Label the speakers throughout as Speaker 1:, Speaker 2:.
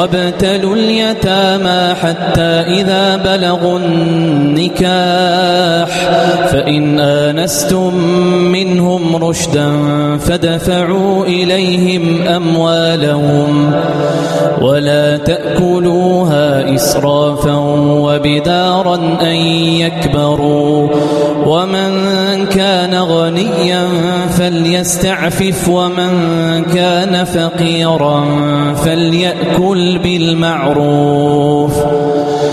Speaker 1: وابتلوا اليتامى حتى إذا بلغوا النكاح. فإن آنستم منهم رشدا فدفعوا إليهم أموالهم ولا تأكلوها إسرافا وبدارا أن يكبروا. ومن كان غنيا فليستعفف ومن كان فقيرا فليأكل بالمعروف.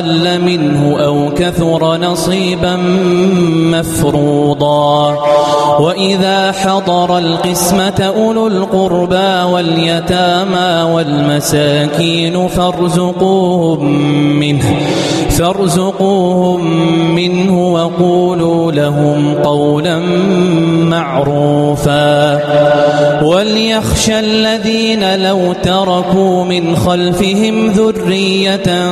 Speaker 1: أقل منه أو كثر نصيبا مفروضا. وإذا حضر القسمة أولو القربى واليتامى والمساكين فارزقوهم منه فارزقوهم منه وقولوا لهم قولا معروفا. وليخشى الذين لو تركوا من خلفهم ذرية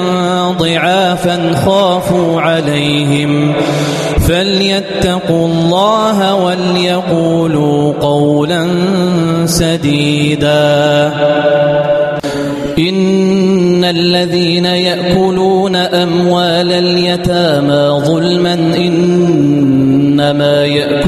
Speaker 1: ضعافا خلافا خافوا عليهم فليتقوا الله وليقولوا قولا سديدا. إن الذين يأكلون أموال اليتامى ظلما إنما يأكلون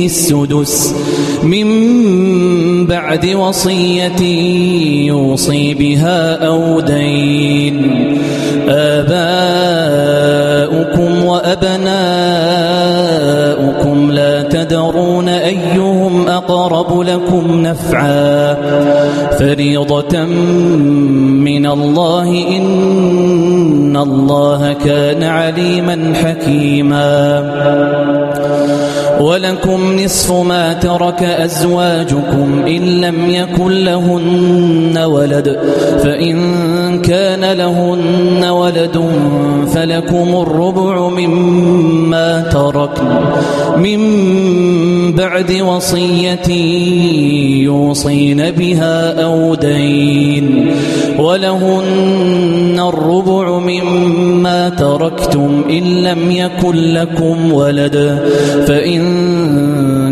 Speaker 1: فيه السدس من بعد وصية يوصي بها أو دين آباؤكم وأبناؤكم لهم نفعا. فريضة من الله إن الله كان عليما حكيما. ولكم نصف ما ترك أزواجكم إن لم يكن لهن ولد. فإن كان لهن ولد فلكم الربع مما ترك. من بعد وصيتي يوصين بها أو دين ولهن الربع مما تركتم إن لم يكن لكم ولد فإن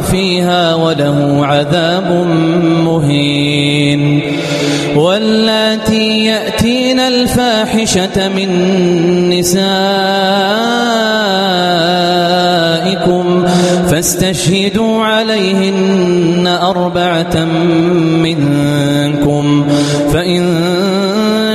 Speaker 1: فيها وله عذاب مهين واللاتي يأتين الفاحشة من نسائكم فاستشهدوا عليهن أربعة منكم فإن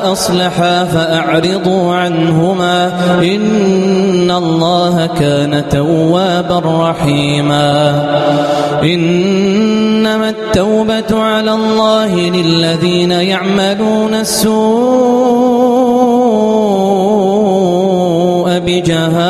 Speaker 1: وأصلحا فأعرضوا عنهما إن الله كان توابا رحيما. إنما التوبة على الله للذين يعملون السوء بجهاد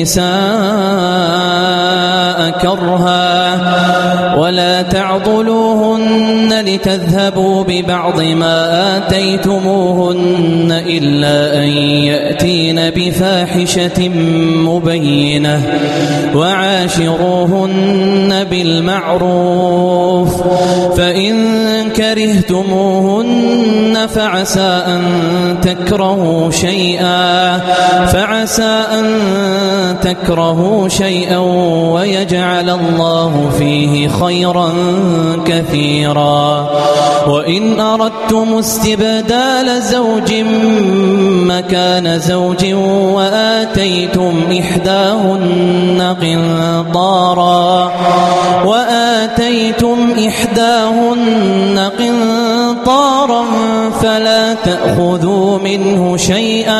Speaker 1: النساء كرها ولا تعضلوهن لتذهبوا ببعض ما آتيتموهن إلا أن يأتي الذين بفاحشة مبينة وعاشروهن بالمعروف فإن كرهتموهن فعسى أن تكرهوا شيئا فعسى أن تكرهوا شيئا ويجعل الله فيه خيرا كثيرا وإن أردتم استبدال زوج مكان زوج زوج وآتيتم إحداهن قنطارا وآتيتم إحداهن قنطارا فلا تأخذوا منه شيئا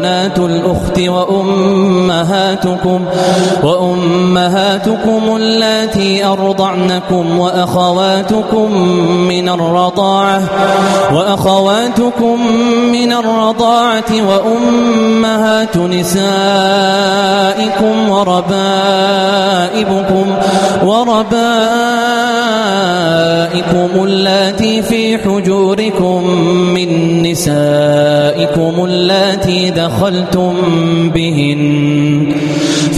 Speaker 1: وبنات الأخت وأمهاتكم وأمهاتكم اللاتي أرضعنكم وأخواتكم من الرضاعة وأخواتكم من الرضاعة وأمهات نسائكم وربائبكم وربائكم اللاتي في حجوركم من نسائكم اللاتي دخلتم بهن.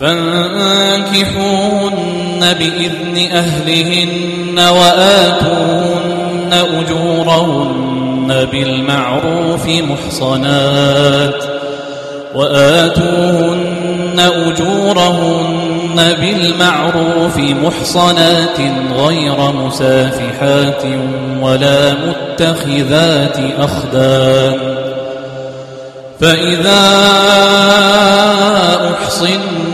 Speaker 1: فانكحوهن بإذن أهلهن وآتوهن أجورهن بالمعروف محصنات وآتوهن أجورهن بالمعروف محصنات غير مسافحات ولا متخذات أخدان فإذا أحصن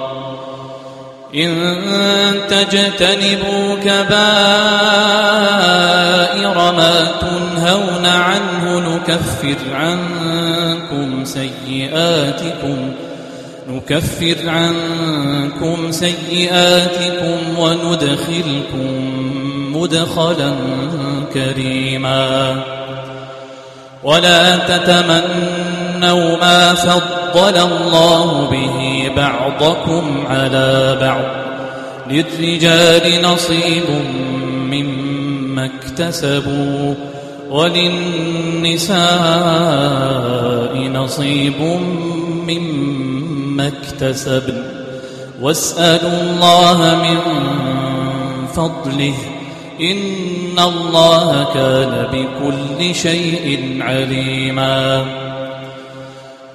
Speaker 1: إن تجتنبوا كبائر ما تنهون عنه نكفر عنكم سيئاتكم نكفر عنكم سيئاتكم وندخلكم مدخلا كريما. ولا تتمنوا ما فضل الله به بعضكم على بعض للرجال نصيب مما اكتسبوا وللنساء نصيب مما اكتسبن واسألوا الله من فضله إن الله كان بكل شيء عليماً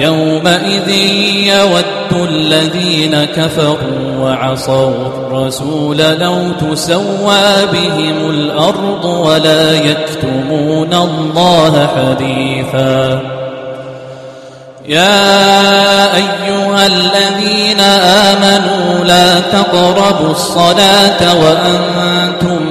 Speaker 1: يومئذ يود الذين كفروا وعصوا الرسول لو تسوى بهم الأرض ولا يكتمون الله حديثا. يا أيها الذين آمنوا لا تقربوا الصلاة وأنتم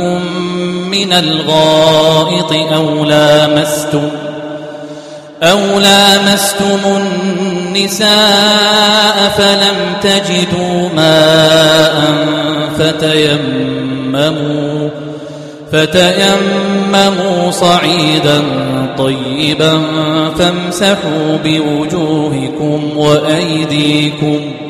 Speaker 1: أحدكم من الغائط أو لامستم أو لامستم النساء فلم تجدوا ماء فتيمموا فتيمموا صعيدا طيبا فامسحوا بوجوهكم وأيديكم ۖ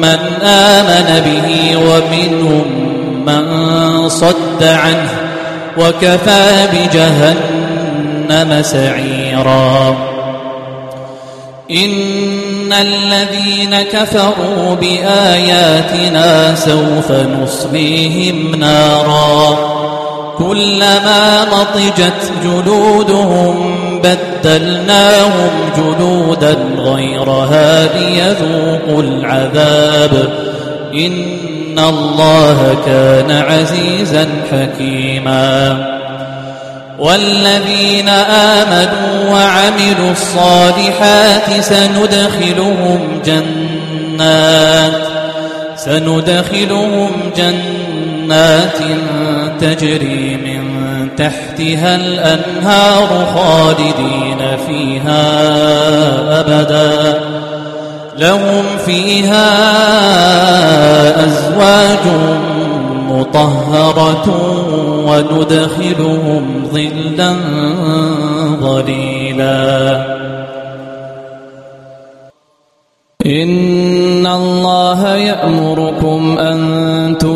Speaker 1: من آمن به ومنهم من صد عنه وكفى بجهنم سعيرا. إن الذين كفروا بآياتنا سوف نصليهم نارا. كلما نطجت جلودهم بدلا بدلناهم جنودا غيرها ليذوقوا العذاب. إن الله كان عزيزا حكيما. والذين آمنوا وعملوا الصالحات سندخلهم جنات سندخلهم جنات تجري تحتها الأنهار خالدين فيها أبدا. لهم فيها أزواج مطهرة وندخلهم ظلا ظليلا. إن الله يأمركم أن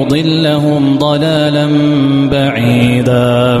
Speaker 1: يضلهم ضلالا بعيدا.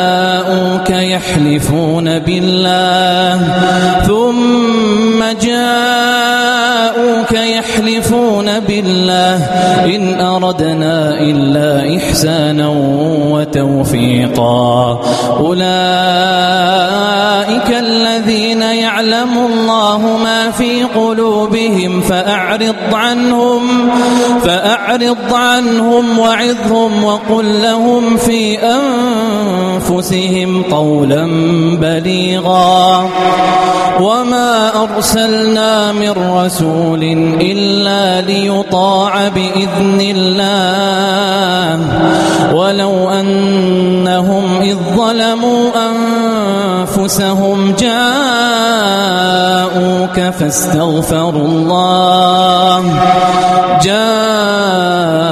Speaker 1: جاءوك يحلفون بالله ثم جاءوك يحلفون بالله إن أردنا إلا إحسانا وتوفيقا. أولئك الذين يعلم الله ما في قلوبهم فأعرض عنهم فأعرض عنهم وعظهم وقل لهم في أنفسهم قولا بليغا. وما أرسلنا من رسول إلا ليطاع بإذن الله ولو أنهم إذ ظلموا أنفسهم جاءوك فاستغفروا الله جاءوك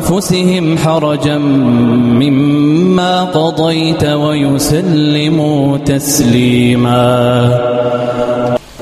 Speaker 1: أنفسهم حرجا مما قضيت ويسلموا تسليما.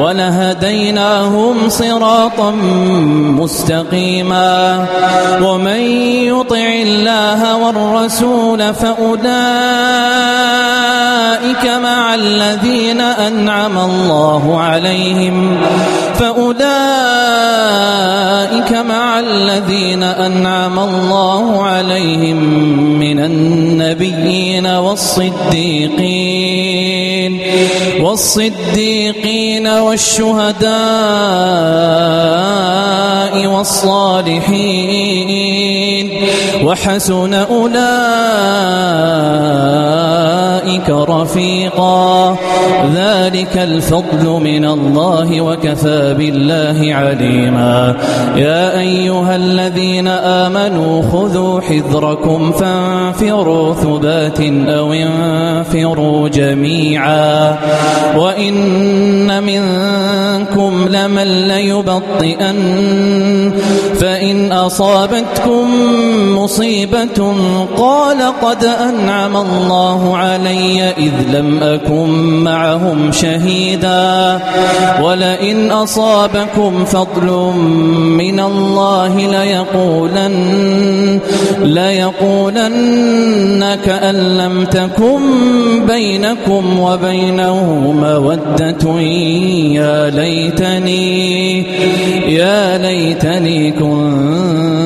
Speaker 1: ولهديناهم صراطا مستقيما ومن يطع الله والرسول فأولئك مع الذين أنعم الله عليهم فأولئك مع الذين أنعم الله عليهم من النبيين والصديقين والصديقين والشهداء والصالحين وحسن أولئك أولئك رفيقا. ذلك الفضل من الله وكفى بالله عليما. يا أيها الذين آمنوا خذوا حذركم فانفروا ثبات أو انفروا جميعا. وإن منكم لمن ليبطئن. فإن أصابتكم مصيبة قال قد أنعم الله عليكم. علي إذ لم أكن معهم شهيدا ولئن أصابكم فضل من الله ليقولن, ليقولن كأن لم تكن بينكم وبينه مودة يا ليتني يا ليتني كنت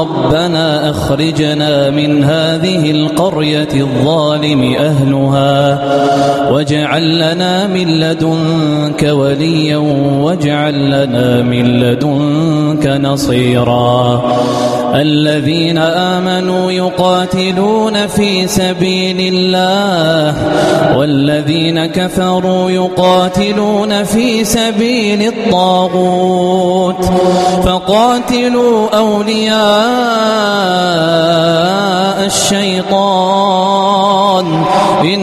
Speaker 1: ربنا أخرجنا من هذه القرية الظالم أهلها واجعل لنا من لدنك وليا واجعل لنا من لدنك نصيرا الذين آمنوا يقاتلون في سبيل الله والذين كفروا يقاتلون في سبيل الطاغوت فقاتلوا أولياء الشيطان إن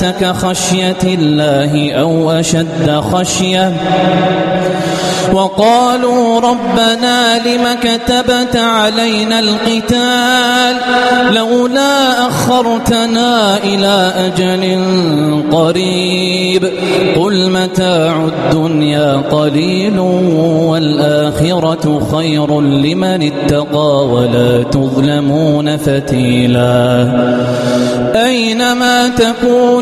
Speaker 1: الناس خشية الله أو أشد خشية وقالوا ربنا لم كتبت علينا القتال لولا أخرتنا إلى أجل قريب قل متاع الدنيا قليل والآخرة خير لمن اتقى ولا تظلمون فتيلا أينما تكون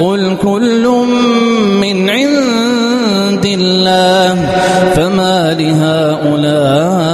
Speaker 1: قل كل من عند الله فما لهؤلاء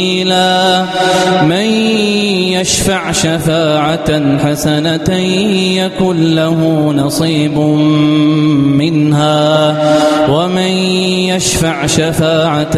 Speaker 1: قليلا. من يشفع شفاعة حسنة يكن له نصيب منها. ومن يشفع شفاعة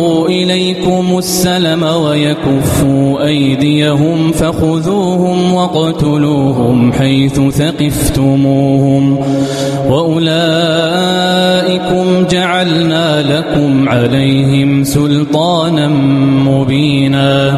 Speaker 1: إليكم السلم ويكفوا أيديهم فخذوهم وقتلوهم حيث ثقفتموهم وأولئكم جعلنا لكم عليهم سلطانا مبينا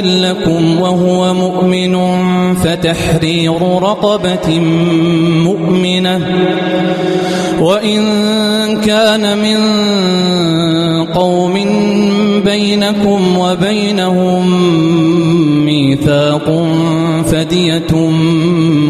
Speaker 1: لكم وهو مؤمن فتحرير رقبة مؤمنة. وإن كان من قوم بينكم وبينهم ميثاق فدية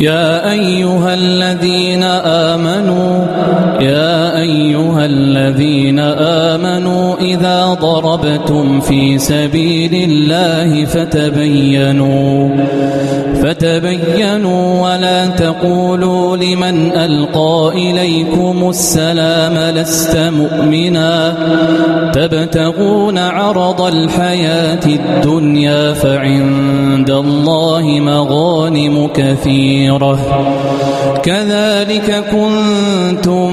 Speaker 1: يا أيها الذين آمنوا يا أيها الذين آمنوا إذا ضربتم في سبيل الله فتبينوا فتبينوا ولا تقولوا لمن ألقى إليكم السلام لست مؤمنا. تبتغون عرض الحياة الدنيا فعند الله مغانم كثيرة. كذلك كنتم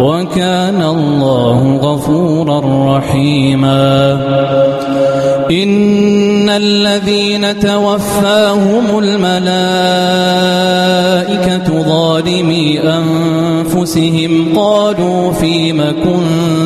Speaker 1: وكان الله غفورا رحيما. إن الذين توفاهم الملائكة ظالمي أنفسهم قالوا فيما كنت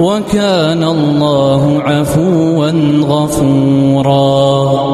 Speaker 1: وكان الله عفوا غفورا.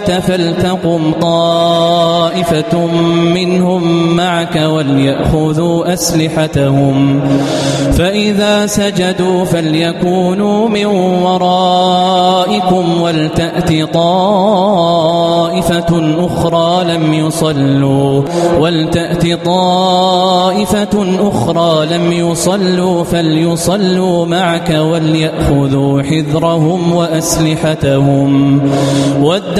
Speaker 1: الصلاة فلتقم طائفة منهم معك وليأخذوا أسلحتهم. فإذا سجدوا فليكونوا من ورائكم ولتأت طائفة أخرى لم يصلوا. ولتأت طائفة أخرى لم يصلوا فليصلوا معك وليأخذوا حذرهم وأسلحتهم. ود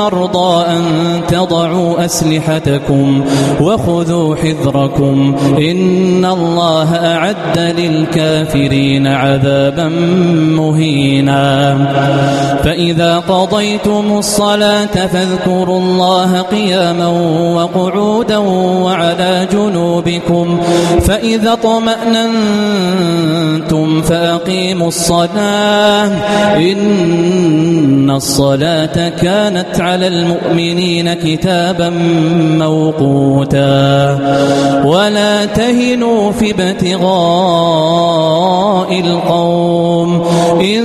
Speaker 1: المرضى أن تضعوا أسلحتكم وخذوا حذركم إن الله أعد للكافرين عذابا مهينا. فإذا قضيتم الصلاة فاذكروا الله قياما وقعودا وعلى جنوبكم. فإذا طمأننتم فأقيموا الصلاة. إن الصلاة كانت على المؤمنين كتابا موقوتا ولا تهنوا في ابتغاء القوم إن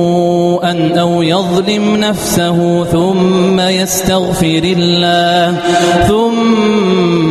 Speaker 1: شيئا أو يظلم نفسه ثم يستغفر الله ثم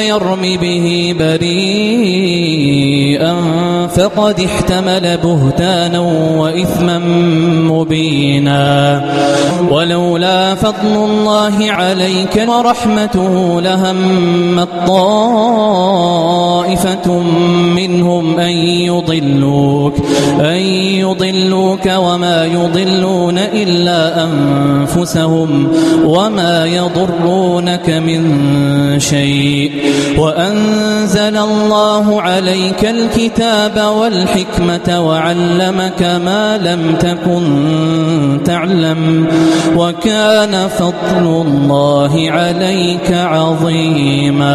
Speaker 1: يرم به بريئا فقد احتمل بهتانا وإثما مبينا. ولولا فضل الله عليك ورحمته لهم طائفة منهم أن يضلوك, أن يضلوك وما يضلون إلا أنفسهم وما يضرونك من شيء. وأنزل الله عليك الكتاب والكتاب والحكمة وعلمك ما لم تكن تعلم وكان فضل الله عليك عظيما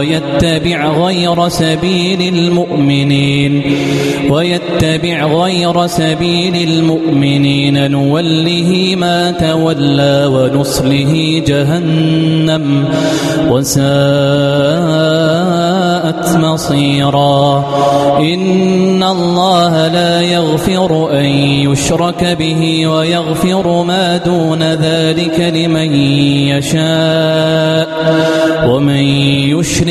Speaker 1: ويتبع غير سبيل المؤمنين ويتبع غير سبيل المؤمنين نوله ما تولى ونصله جهنم وساءت مصيرا إن الله لا يغفر أن يشرك به ويغفر ما دون ذلك لمن يشاء ومن يشرك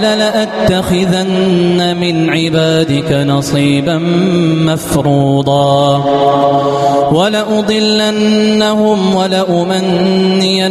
Speaker 1: قال لأتخذن من عبادك نصيبا مفروضا ولأضلنهم ولأمنينهم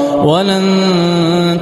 Speaker 1: ولن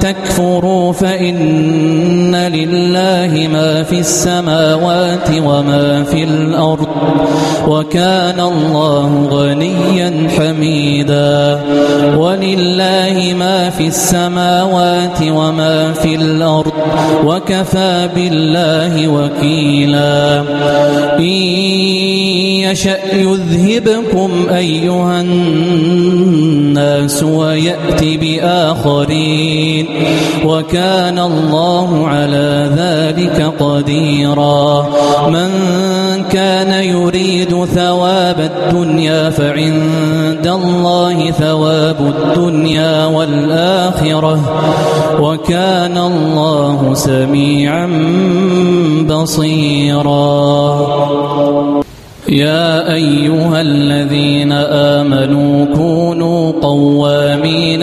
Speaker 1: تكفروا فإن لله ما في السماوات وما في الأرض وكان الله غنيا حميدا ولله ما في السماوات وما في الأرض وكفى بالله وكيلا إن يشأ يذهبكم أيها الناس ويأتي بآخرين وكان الله على ذلك قديرا من كان يريد ثواب الدنيا فعند الله ثواب الدنيا والآخرة وكان الله والله سميعا بصيرا. يا أيها الذين آمنوا كونوا قوامين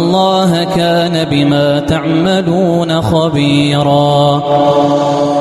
Speaker 1: الله كان بما تعملون خبيرا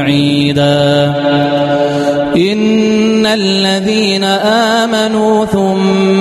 Speaker 1: بعيدا إن الذين آمنوا ثم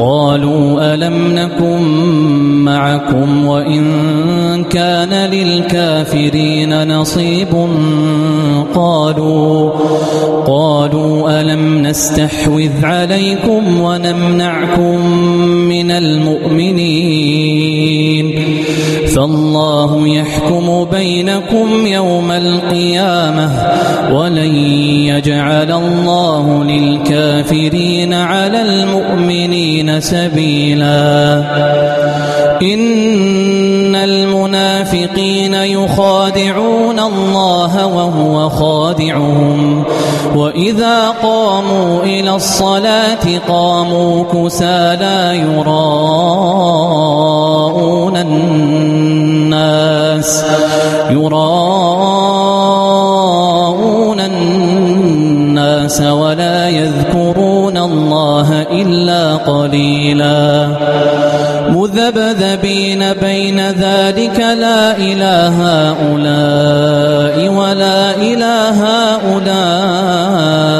Speaker 1: قالوا ألم نكن معكم وإن كان للكافرين نصيب قالوا قالوا ألم نستحوذ عليكم ونمنعكم من المؤمنين الله يحكم بينكم يوم القيامة ولن يجعل الله للكافرين على المؤمنين سبيلا. إن المنافقين يخادعون الله وهو خادعهم. وإذا قاموا إلى الصلاة قاموا كسا لا يراءون الناس. الناس يراءون الناس ولا يذكرون الله إلا قليلا مذبذبين بين ذلك لا إلى هؤلاء ولا إلى هؤلاء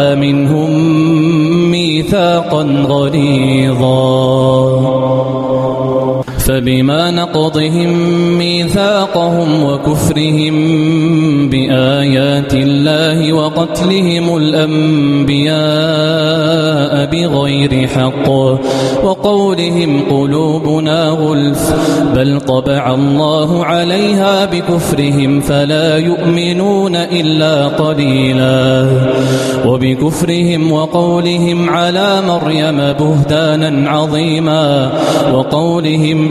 Speaker 1: منهم ميثاقا غليظا. فبما نقضهم ميثاقهم وكفرهم بآيات الله وقتلهم الأنبياء بغير حق وقولهم قلوبنا غلف بل طبع الله عليها بكفرهم فلا يؤمنون إلا قليلا وبكفرهم وقولهم على مريم بهتانا عظيما وقولهم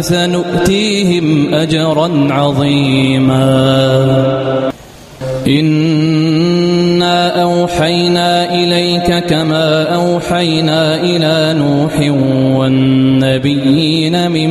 Speaker 1: فسنؤتيهم أجرا عظيما. إنا أوحينا إليك كما أوحينا إلى نوح والنبيين من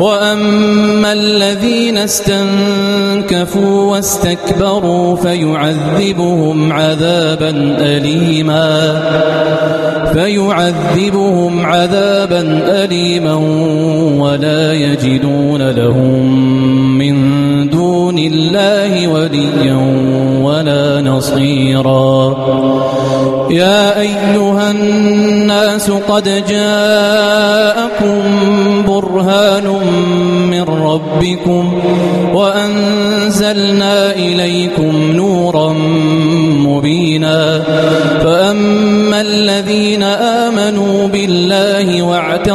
Speaker 1: وأما الذين استنكفوا واستكبروا فيعذبهم عذابا أليما فيعذبهم عذابا أليما ولا يجدون لهم من الله وليا ولا نصيرا. يا أيها الناس قد جاءكم برهان من ربكم وأنزلنا إليكم نورا مبينا. فأما الذين آمنوا بالله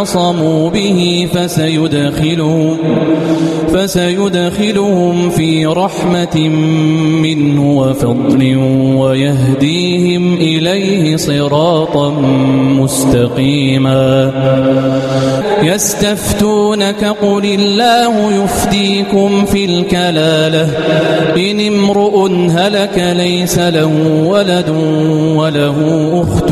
Speaker 1: اعتصموا به فسيدخلهم فسيدخلهم في رحمة منه وفضل ويهديهم إليه صراطا مستقيما يستفتونك قل الله يفديكم في الكلالة إن امرؤ هلك ليس له ولد وله أخت